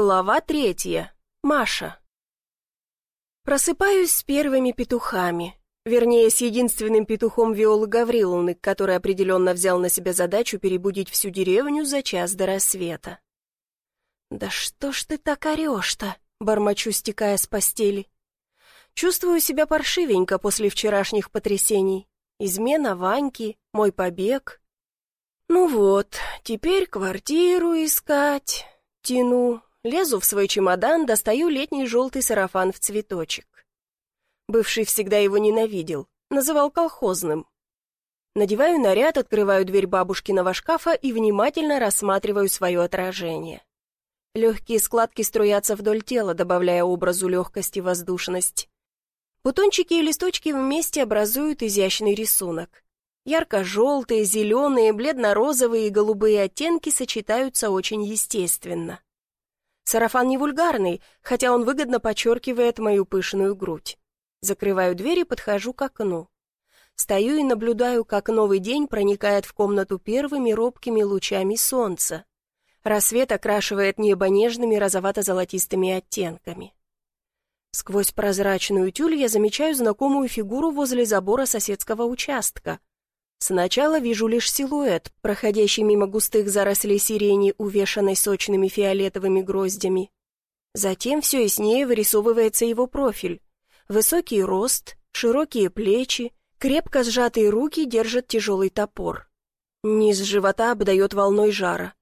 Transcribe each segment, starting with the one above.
Глава третья. Маша. Просыпаюсь с первыми петухами. Вернее, с единственным петухом Виолы Гавриловны, который определенно взял на себя задачу перебудить всю деревню за час до рассвета. «Да что ж ты так орешь-то?» — бормочу, стекая с постели. Чувствую себя паршивенько после вчерашних потрясений. Измена Ваньки, мой побег. Ну вот, теперь квартиру искать. Тяну, Лезу в свой чемодан, достаю летний желтый сарафан в цветочек. Бывший всегда его ненавидел, называл колхозным. Надеваю наряд, открываю дверь бабушкиного шкафа и внимательно рассматриваю свое отражение. Легкие складки струятся вдоль тела, добавляя образу легкость и воздушность. Бутончики и листочки вместе образуют изящный рисунок. Ярко-желтые, зеленые, бледно-розовые и голубые оттенки сочетаются очень естественно. Сарафан не вульгарный, хотя он выгодно подчеркивает мою пышную грудь. Закрываю дверь и подхожу к окну. Стою и наблюдаю, как новый день проникает в комнату первыми робкими лучами солнца. Рассвет окрашивает небо нежными розовато-золотистыми оттенками. Сквозь прозрачную тюль я замечаю знакомую фигуру возле забора соседского участка. Сначала вижу лишь силуэт, проходящий мимо густых зарослей сирени, увешанной сочными фиолетовыми гроздями. Затем все яснее вырисовывается его профиль. Высокий рост, широкие плечи, крепко сжатые руки держат тяжелый топор. Низ живота обдает волной жара.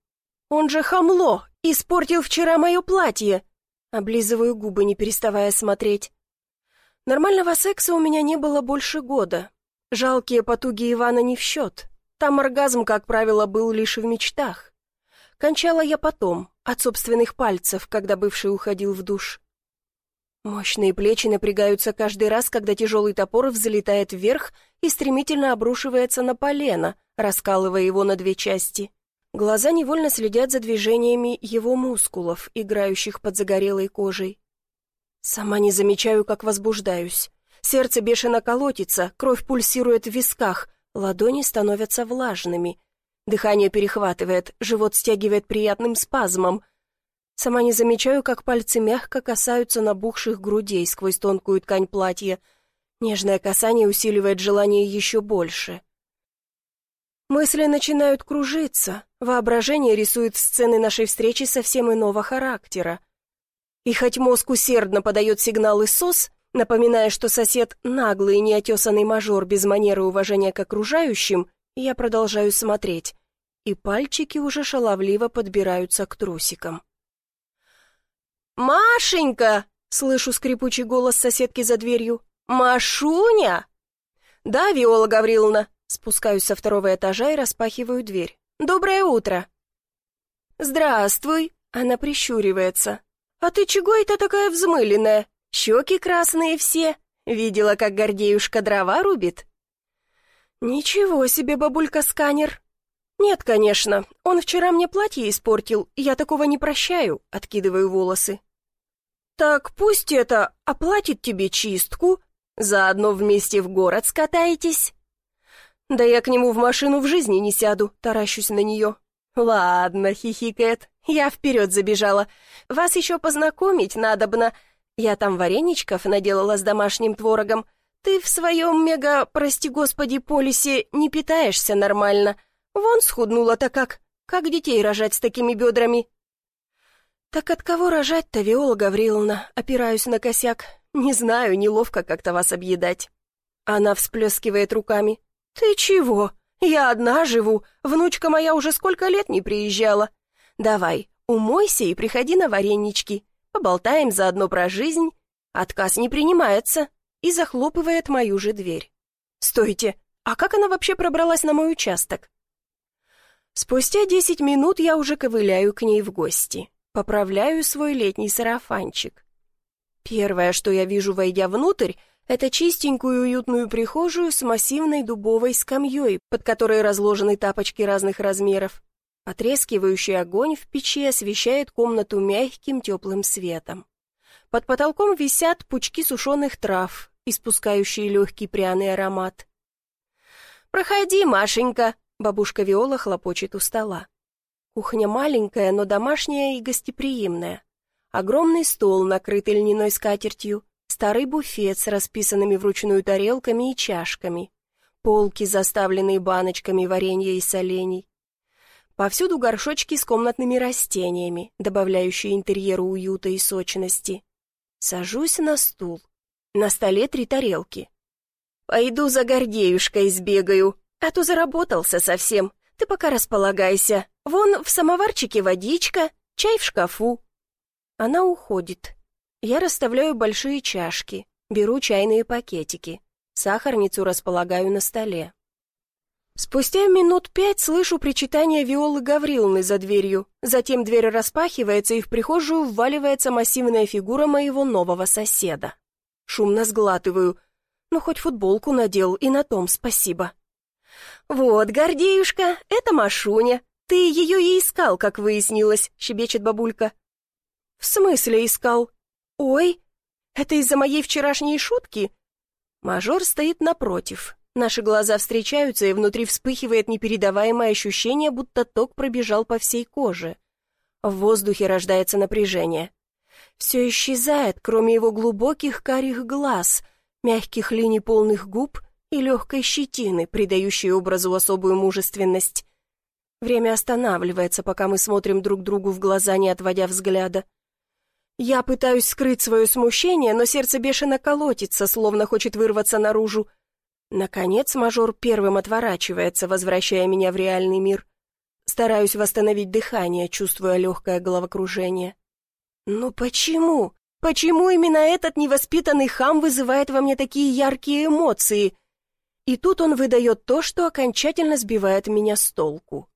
«Он же хамло! Испортил вчера мое платье!» Облизываю губы, не переставая смотреть. Нормального секса у меня не было больше года, Жалкие потуги Ивана не в счет. Там оргазм, как правило, был лишь в мечтах. Кончала я потом, от собственных пальцев, когда бывший уходил в душ. Мощные плечи напрягаются каждый раз, когда тяжелый топор взлетает вверх и стремительно обрушивается на полено, раскалывая его на две части. Глаза невольно следят за движениями его мускулов, играющих под загорелой кожей. Сама не замечаю, как возбуждаюсь. Сердце бешено колотится, кровь пульсирует в висках, ладони становятся влажными. Дыхание перехватывает, живот стягивает приятным спазмом. Сама не замечаю, как пальцы мягко касаются набухших грудей сквозь тонкую ткань платья. Нежное касание усиливает желание еще больше. Мысли начинают кружиться, воображение рисует сцены нашей встречи совсем иного характера. И хоть мозг усердно подает сигналы СОС, Напоминая, что сосед наглый неотесанный мажор без манеры уважения к окружающим, я продолжаю смотреть, и пальчики уже шаловливо подбираются к трусикам. «Машенька!» — слышу скрипучий голос соседки за дверью. «Машуня!» «Да, Виола Гавриловна!» Спускаюсь со второго этажа и распахиваю дверь. «Доброе утро!» «Здравствуй!» — она прищуривается. «А ты чего это такая взмыленная? Щеки красные все. Видела, как Гордеюшка дрова рубит?» «Ничего себе, бабулька-сканер!» «Нет, конечно, он вчера мне платье испортил, я такого не прощаю», — откидываю волосы. «Так пусть это оплатит тебе чистку, заодно вместе в город скатаетесь». «Да я к нему в машину в жизни не сяду», — таращусь на нее. «Ладно», — хихикает, — «я вперед забежала. Вас еще познакомить надобно. Я там вареничков наделала с домашним творогом. Ты в своем мега, прости господи, полисе не питаешься нормально. Вон схуднула-то как. Как детей рожать с такими бедрами?» «Так от кого рожать-то, Виола Гавриловна?» Опираюсь на косяк. «Не знаю, неловко как-то вас объедать». Она всплескивает руками. «Ты чего? Я одна живу. Внучка моя уже сколько лет не приезжала. Давай, умойся и приходи на варенички поболтаем заодно про жизнь. Отказ не принимается и захлопывает мою же дверь. Стойте, а как она вообще пробралась на мой участок? Спустя десять минут я уже ковыляю к ней в гости. Поправляю свой летний сарафанчик. Первое, что я вижу, войдя внутрь, это чистенькую уютную прихожую с массивной дубовой скамьей, под которой разложены тапочки разных размеров. Потрескивающий огонь в печи освещает комнату мягким теплым светом. Под потолком висят пучки сушеных трав, испускающие легкий пряный аромат. «Проходи, Машенька!» — бабушка Виола хлопочет у стола. Кухня маленькая, но домашняя и гостеприимная. Огромный стол, накрытый льняной скатертью, старый буфет с расписанными вручную тарелками и чашками, полки, заставленные баночками варенья и солений. Повсюду горшочки с комнатными растениями, добавляющие интерьеру уюта и сочности. Сажусь на стул. На столе три тарелки. «Пойду за Гордеюшкой сбегаю, а то заработался совсем. Ты пока располагайся. Вон в самоварчике водичка, чай в шкафу». Она уходит. Я расставляю большие чашки, беру чайные пакетики. Сахарницу располагаю на столе. Спустя минут пять слышу причитание Виолы Гавриловны за дверью. Затем дверь распахивается, и в прихожую вваливается массивная фигура моего нового соседа. Шумно сглатываю. Ну, хоть футболку надел, и на том спасибо. «Вот, Гордеюшка, это Машуня. Ты ее и искал, как выяснилось», — щебечет бабулька. «В смысле искал? Ой, это из-за моей вчерашней шутки?» Мажор стоит напротив, Наши глаза встречаются, и внутри вспыхивает непередаваемое ощущение, будто ток пробежал по всей коже. В воздухе рождается напряжение. Все исчезает, кроме его глубоких карих глаз, мягких линий полных губ и легкой щетины, придающей образу особую мужественность. Время останавливается, пока мы смотрим друг другу в глаза, не отводя взгляда. Я пытаюсь скрыть свое смущение, но сердце бешено колотится, словно хочет вырваться наружу. Наконец мажор первым отворачивается, возвращая меня в реальный мир. Стараюсь восстановить дыхание, чувствуя легкое головокружение. «Ну почему? Почему именно этот невоспитанный хам вызывает во мне такие яркие эмоции?» И тут он выдает то, что окончательно сбивает меня с толку.